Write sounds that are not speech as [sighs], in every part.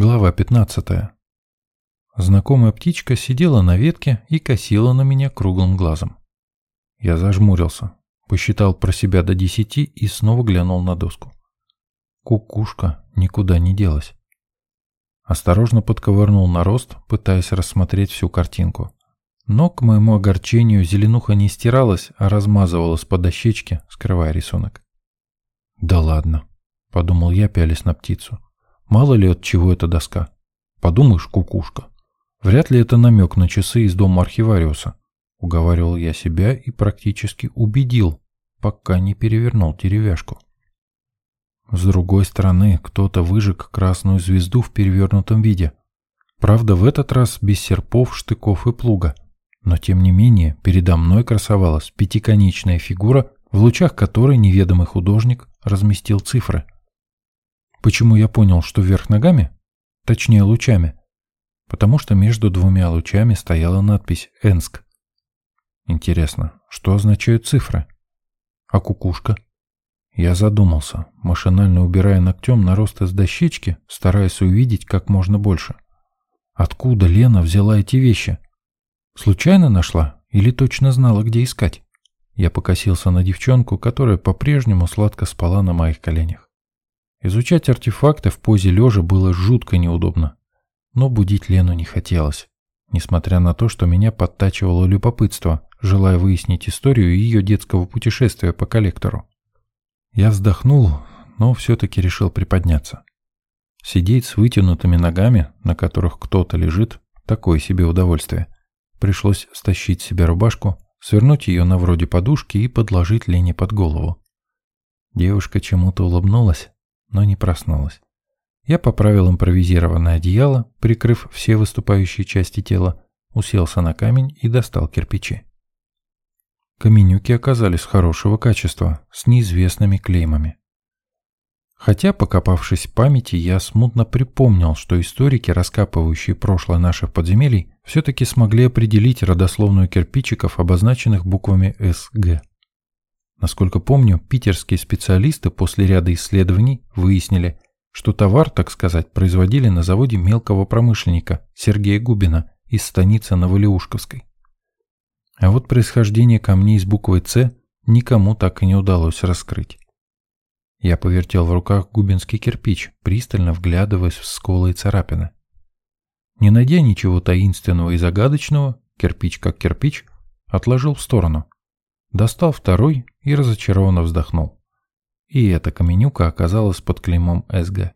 Глава 15. Знакомая птичка сидела на ветке и косила на меня круглым глазом. Я зажмурился, посчитал про себя до десяти и снова глянул на доску. Кукушка никуда не делась. Осторожно подковырнул нарост, пытаясь рассмотреть всю картинку. Но, к моему огорчению, зеленуха не стиралась, а размазывалась по дощечке, скрывая рисунок. «Да ладно», — подумал я, пялись на птицу. Мало ли от чего эта доска. Подумаешь, кукушка. Вряд ли это намек на часы из дома архивариуса. Уговаривал я себя и практически убедил, пока не перевернул деревяшку. С другой стороны, кто-то выжег красную звезду в перевернутом виде. Правда, в этот раз без серпов, штыков и плуга. Но тем не менее, передо мной красовалась пятиконечная фигура, в лучах которой неведомый художник разместил цифры – Почему я понял, что вверх ногами? Точнее, лучами. Потому что между двумя лучами стояла надпись «Энск». Интересно, что означают цифры? А кукушка? Я задумался, машинально убирая ногтем нарост из дощечки, стараясь увидеть как можно больше. Откуда Лена взяла эти вещи? Случайно нашла или точно знала, где искать? Я покосился на девчонку, которая по-прежнему сладко спала на моих коленях. Изучать артефакты в позе лежа было жутко неудобно. Но будить Лену не хотелось, несмотря на то, что меня подтачивало любопытство, желая выяснить историю ее детского путешествия по коллектору. Я вздохнул, но все-таки решил приподняться. Сидеть с вытянутыми ногами, на которых кто-то лежит, такое себе удовольствие. Пришлось стащить себе рубашку, свернуть ее на вроде подушки и подложить Лене под голову. Девушка чему-то улыбнулась, но не проснулась. Я поправил импровизированное одеяло, прикрыв все выступающие части тела, уселся на камень и достал кирпичи. Каменюки оказались хорошего качества, с неизвестными клеймами. Хотя, покопавшись в памяти, я смутно припомнил, что историки, раскапывающие прошлое наших подземелий, все-таки смогли определить родословную кирпичиков, обозначенных буквами СГ. Насколько помню, питерские специалисты после ряда исследований выяснили, что товар, так сказать, производили на заводе мелкого промышленника Сергея Губина из станицы Новолеушковской. А вот происхождение камней с буквой «С» никому так и не удалось раскрыть. Я повертел в руках губинский кирпич, пристально вглядываясь в сколы и царапины. Не найдя ничего таинственного и загадочного, кирпич как кирпич, отложил в сторону – Достал второй и разочарованно вздохнул. И эта каменюка оказалась под клеймом СГ.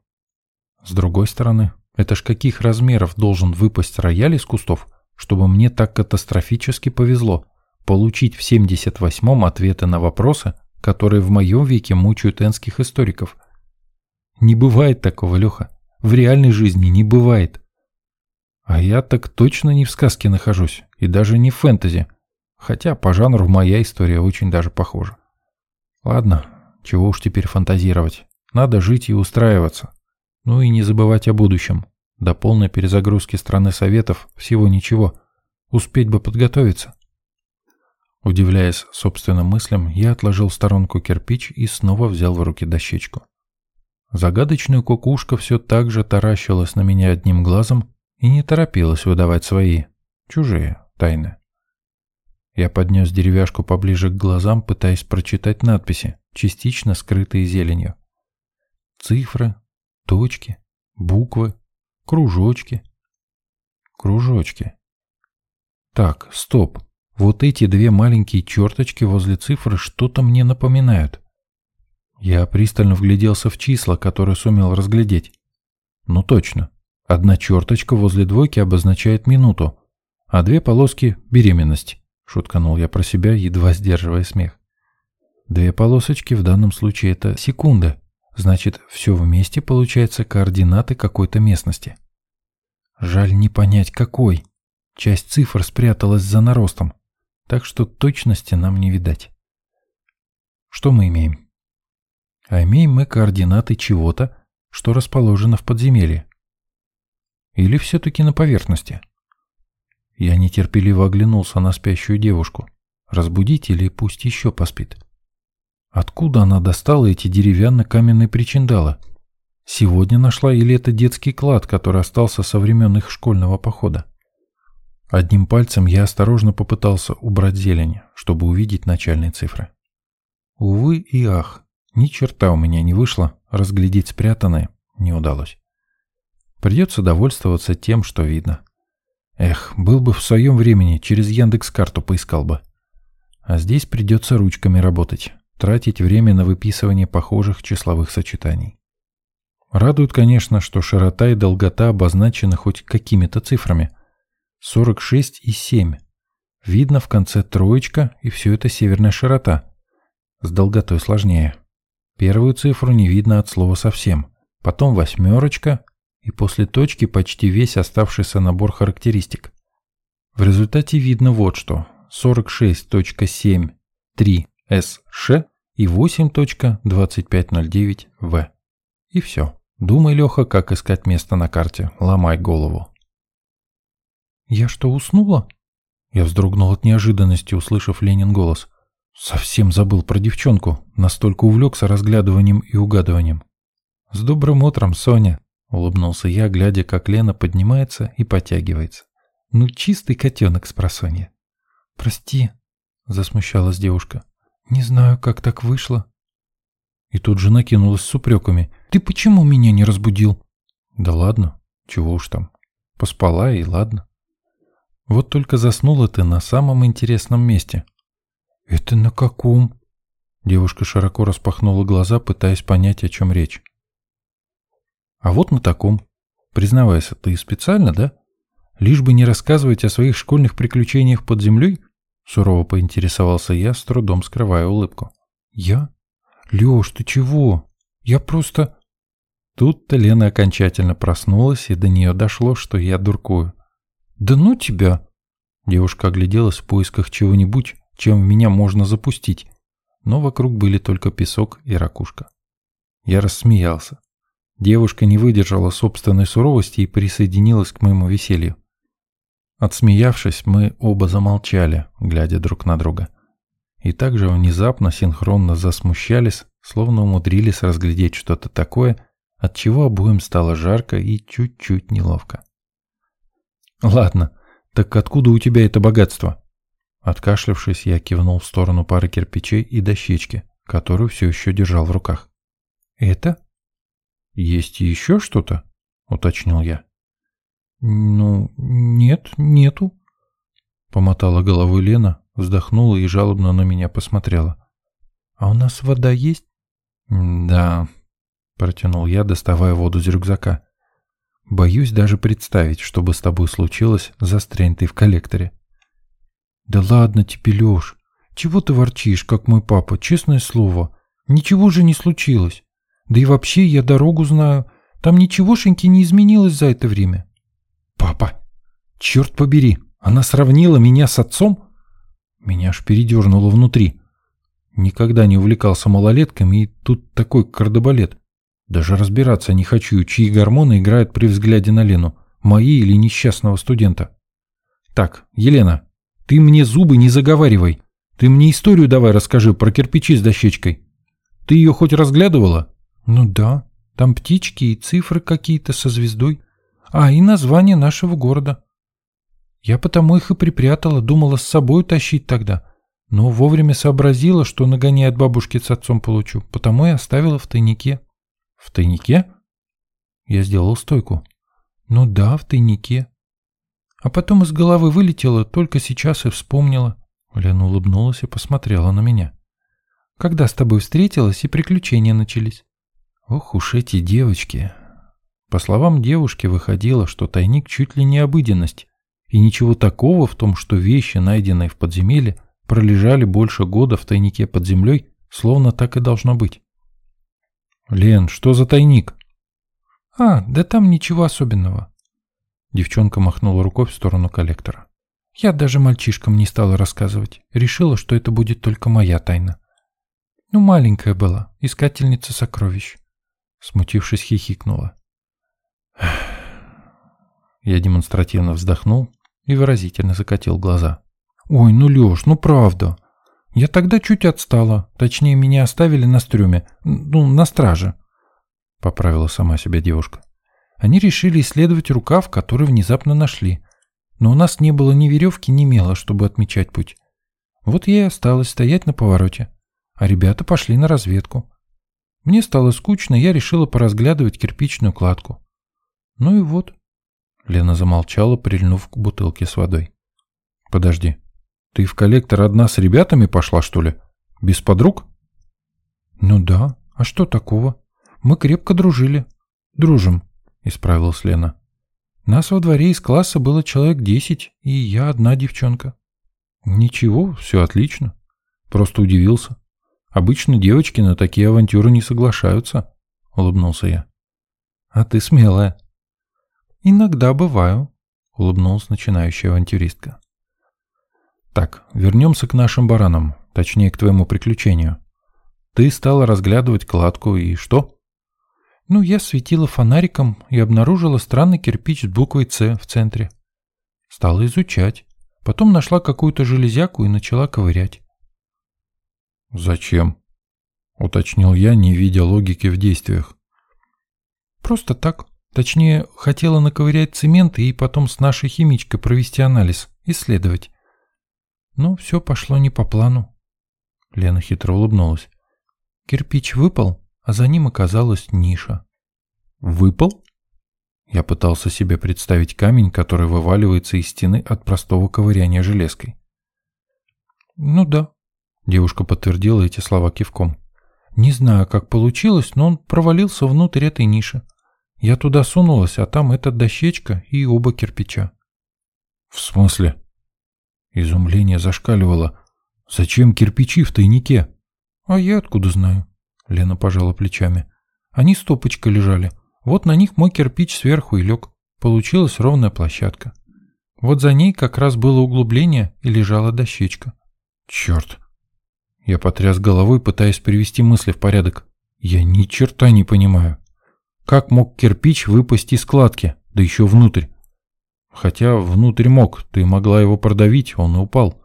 С другой стороны, это ж каких размеров должен выпасть рояль из кустов, чтобы мне так катастрофически повезло получить в 78-м ответы на вопросы, которые в моем веке мучают энских историков. Не бывает такого, Леха. В реальной жизни не бывает. А я так точно не в сказке нахожусь, и даже не в фэнтези, Хотя по жанру моя история очень даже похожа. Ладно, чего уж теперь фантазировать. Надо жить и устраиваться. Ну и не забывать о будущем. До полной перезагрузки страны Советов всего ничего. Успеть бы подготовиться. Удивляясь собственным мыслям, я отложил в сторонку кирпич и снова взял в руки дощечку. Загадочная кукушка все так же таращилась на меня одним глазом и не торопилась выдавать свои, чужие, тайны. Я поднес деревяшку поближе к глазам, пытаясь прочитать надписи, частично скрытые зеленью. Цифры, точки, буквы, кружочки. Кружочки. Так, стоп. Вот эти две маленькие черточки возле цифры что-то мне напоминают. Я пристально вгляделся в числа, которые сумел разглядеть. Ну точно. Одна черточка возле двойки обозначает минуту, а две полоски – беременность. Шутканул я про себя, едва сдерживая смех. Две полосочки в данном случае это секунда. Значит, все вместе получается координаты какой-то местности. Жаль не понять какой. Часть цифр спряталась за наростом, так что точности нам не видать. Что мы имеем? А имеем мы координаты чего-то, что расположено в подземелье. Или все-таки на поверхности? Я нетерпеливо оглянулся на спящую девушку. Разбудить или пусть еще поспит? Откуда она достала эти деревянно-каменные причиндалы? Сегодня нашла или это детский клад, который остался со времен их школьного похода? Одним пальцем я осторожно попытался убрать зелень, чтобы увидеть начальные цифры. Увы и ах, ни черта у меня не вышло, разглядеть спрятанное не удалось. Придется довольствоваться тем, что видно. Эх, был бы в своем времени, через Яндекс-карту поискал бы. А здесь придется ручками работать, тратить время на выписывание похожих числовых сочетаний. Радует, конечно, что широта и долгота обозначены хоть какими-то цифрами. 46 и 7. Видно в конце троечка, и все это северная широта. С долготой сложнее. Первую цифру не видно от слова совсем. Потом восьмерочка, и после точки почти весь оставшийся набор характеристик. В результате видно вот что. 46.7.3 и 8.2509В. И все. Думай, Леха, как искать место на карте. Ломай голову. «Я что, уснула?» Я вздрогнул от неожиданности, услышав Ленин голос. Совсем забыл про девчонку, настолько увлекся разглядыванием и угадыванием. «С добрым утром, Соня!» — улыбнулся я, глядя, как Лена поднимается и подтягивается. «Ну, чистый котенок с просонья!» «Прости!» — засмущалась девушка. «Не знаю, как так вышло». И тут же накинулась с упреками. «Ты почему меня не разбудил?» «Да ладно, чего уж там. Поспала и ладно. Вот только заснула ты на самом интересном месте». «Это на каком?» Девушка широко распахнула глаза, пытаясь понять, о чем речь. «А вот на таком. Признавайся, ты специально, да? Лишь бы не рассказывать о своих школьных приключениях под землей?» Сурово поинтересовался я, с трудом скрывая улыбку. «Я? Лёш, ты чего? Я просто...» Тут-то Лена окончательно проснулась, и до нее дошло, что я дуркую. «Да ну тебя!» Девушка огляделась в поисках чего-нибудь, чем меня можно запустить, но вокруг были только песок и ракушка. Я рассмеялся. Девушка не выдержала собственной суровости и присоединилась к моему веселью. Отсмеявшись, мы оба замолчали, глядя друг на друга. И также внезапно синхронно засмущались, словно умудрились разглядеть что-то такое, от чего обоим стало жарко и чуть-чуть неловко. «Ладно, так откуда у тебя это богатство?» Откашлявшись, я кивнул в сторону пары кирпичей и дощечки, которую все еще держал в руках. «Это?» «Есть еще что-то?» — уточнил я. «Ну, нет, нету», — помотала головой Лена, вздохнула и жалобно на меня посмотрела. «А у нас вода есть?» «Да», — протянул я, доставая воду из рюкзака. «Боюсь даже представить, что бы с тобой случилось, застрянь ты в коллекторе». «Да ладно тебе, Леш, чего ты ворчишь, как мой папа, честное слово? Ничего же не случилось. Да и вообще я дорогу знаю, там ничегошеньки не изменилось за это время». Папа! Черт побери! Она сравнила меня с отцом? Меня аж передернуло внутри. Никогда не увлекался малолетками, и тут такой кардебалет. Даже разбираться не хочу, чьи гормоны играют при взгляде на Лену, мои или несчастного студента. Так, Елена, ты мне зубы не заговаривай. Ты мне историю давай расскажи про кирпичи с дощечкой. Ты ее хоть разглядывала? Ну да, там птички и цифры какие-то со звездой. А, и название нашего города. Я потому их и припрятала, думала с собой тащить тогда. Но вовремя сообразила, что нагоняя от бабушки с отцом получу, потому и оставила в тайнике. В тайнике? Я сделал стойку. Ну да, в тайнике. А потом из головы вылетела, только сейчас и вспомнила. Лена улыбнулась и посмотрела на меня. Когда с тобой встретилась и приключения начались. Ох уж эти девочки, по словам девушки, выходило, что тайник чуть ли не обыденность, и ничего такого в том, что вещи, найденные в подземелье, пролежали больше года в тайнике под землей, словно так и должно быть. «Лен, что за тайник?» «А, да там ничего особенного». Девчонка махнула рукой в сторону коллектора. «Я даже мальчишкам не стала рассказывать. Решила, что это будет только моя тайна. Ну, маленькая была, искательница сокровищ». Смутившись, хихикнула. Я демонстративно вздохнул и выразительно закатил глаза. «Ой, ну, Лёш, ну правда. Я тогда чуть отстала. Точнее, меня оставили на стрёме. Ну, на страже. поправила сама себя девушка. Они решили исследовать рукав, который внезапно нашли. Но у нас не было ни веревки, ни мела, чтобы отмечать путь. Вот я и осталась стоять на повороте, а ребята пошли на разведку. Мне стало скучно, я решила поразглядывать кирпичную кладку. Ну и вот. Лена замолчала, прильнув к бутылке с водой. Подожди, ты в коллектор одна с ребятами пошла, что ли? Без подруг? Ну да, а что такого? Мы крепко дружили. Дружим, исправилась Лена. Нас во дворе из класса было человек десять, и я одна девчонка. Ничего, все отлично. Просто удивился. Обычно девочки на такие авантюры не соглашаются, улыбнулся я. А ты смелая. Иногда бываю, улыбнулась начинающая авантюристка. Так, вернемся к нашим баранам, точнее к твоему приключению. Ты стала разглядывать кладку и что? Ну, я светила фонариком и обнаружила странный кирпич с буквой «Ц» в центре. Стала изучать. Потом нашла какую-то железяку и начала ковырять. «Зачем?» — уточнил я, не видя логики в действиях. «Просто так. Точнее, хотела наковырять цемент и потом с нашей химичкой провести анализ, исследовать. Но все пошло не по плану». Лена хитро улыбнулась. Кирпич выпал, а за ним оказалась ниша. «Выпал?» Я пытался себе представить камень, который вываливается из стены от простого ковыряния железкой. «Ну да», — девушка подтвердила эти слова кивком. «Не знаю, как получилось, но он провалился внутрь этой ниши. Я туда сунулась, а там эта дощечка и оба кирпича». «В смысле?» Изумление зашкаливало. «Зачем кирпичи в тайнике?» «А я откуда знаю?» Лена пожала плечами. «Они стопочкой лежали». Вот на них мой кирпич сверху и лег. Получилась ровная площадка. Вот за ней как раз было углубление и лежала дощечка. Черт. Я потряс головой, пытаясь привести мысли в порядок. Я ни черта не понимаю. Как мог кирпич выпасть из складки, да еще внутрь? Хотя внутрь мог, ты могла его продавить, он и упал.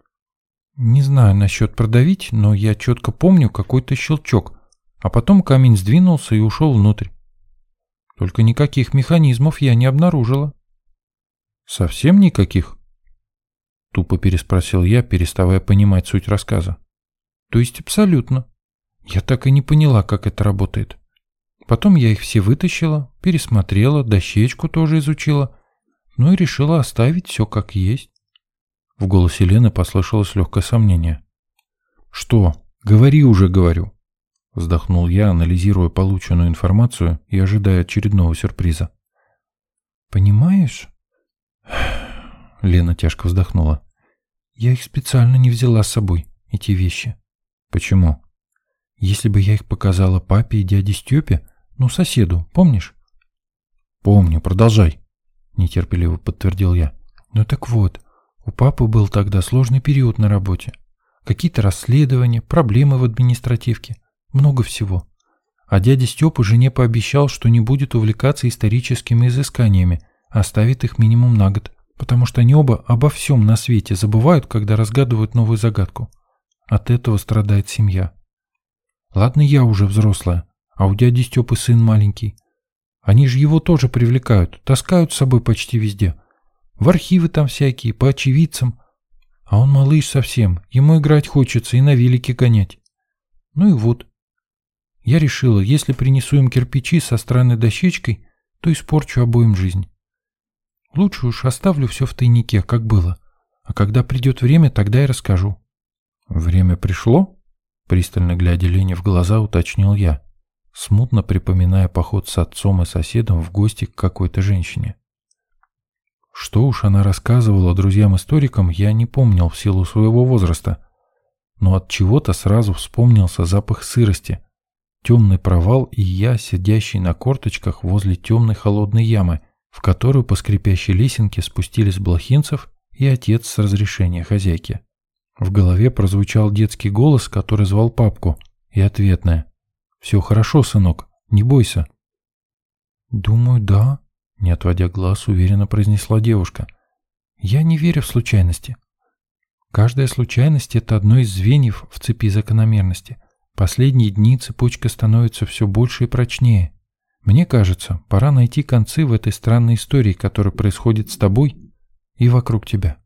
Не знаю насчет продавить, но я четко помню какой-то щелчок, а потом камень сдвинулся и ушел внутрь. Только никаких механизмов я не обнаружила. Совсем никаких? Тупо переспросил я, переставая понимать суть рассказа. То есть абсолютно. Я так и не поняла, как это работает. Потом я их все вытащила, пересмотрела, дощечку тоже изучила, ну и решила оставить все как есть. В голосе Лены послышалось легкое сомнение. «Что? Говори уже, говорю. Вздохнул я, анализируя полученную информацию и ожидая очередного сюрприза. «Понимаешь?» [sighs] Лена тяжко вздохнула. «Я их специально не взяла с собой, эти вещи». «Почему?» «Если бы я их показала папе и дяде Степе, ну, соседу, помнишь?» «Помню, продолжай», — нетерпеливо подтвердил я. «Ну так вот, у папы был тогда сложный период на работе. Какие-то расследования, проблемы в административке. Много всего. А дядя Степа жене пообещал, что не будет увлекаться историческими изысканиями, оставит их минимум на год, потому что они оба обо всем на свете забывают, когда разгадывают новую загадку. От этого страдает семья. Ладно, я уже взрослая, а у дяди Степы сын маленький. Они же его тоже привлекают, таскают с собой почти везде. В архивы там всякие, по очевидцам. А он малыш совсем, ему играть хочется и на велике гонять. Ну и вот, я решила, если принесу им кирпичи со странной дощечкой, то испорчу обоим жизнь. Лучше уж оставлю все в тайнике, как было. А когда придет время, тогда и расскажу. Время пришло? Пристально глядя Лене в глаза, уточнил я, смутно припоминая поход с отцом и соседом в гости к какой-то женщине. Что уж она рассказывала друзьям-историкам, я не помнил в силу своего возраста, но от чего-то сразу вспомнился запах сырости, темный провал и я, сидящий на корточках возле темной холодной ямы, в которую по скрипящей лесенке спустились Блохинцев и отец с разрешения хозяйки. В голове прозвучал детский голос, который звал папку, и ответное. «Все хорошо, сынок, не бойся». «Думаю, да», — не отводя глаз, уверенно произнесла девушка. «Я не верю в случайности. Каждая случайность — это одно из звеньев в цепи закономерности. Последние дни цепочка становится все больше и прочнее. Мне кажется, пора найти концы в этой странной истории, которая происходит с тобой и вокруг тебя.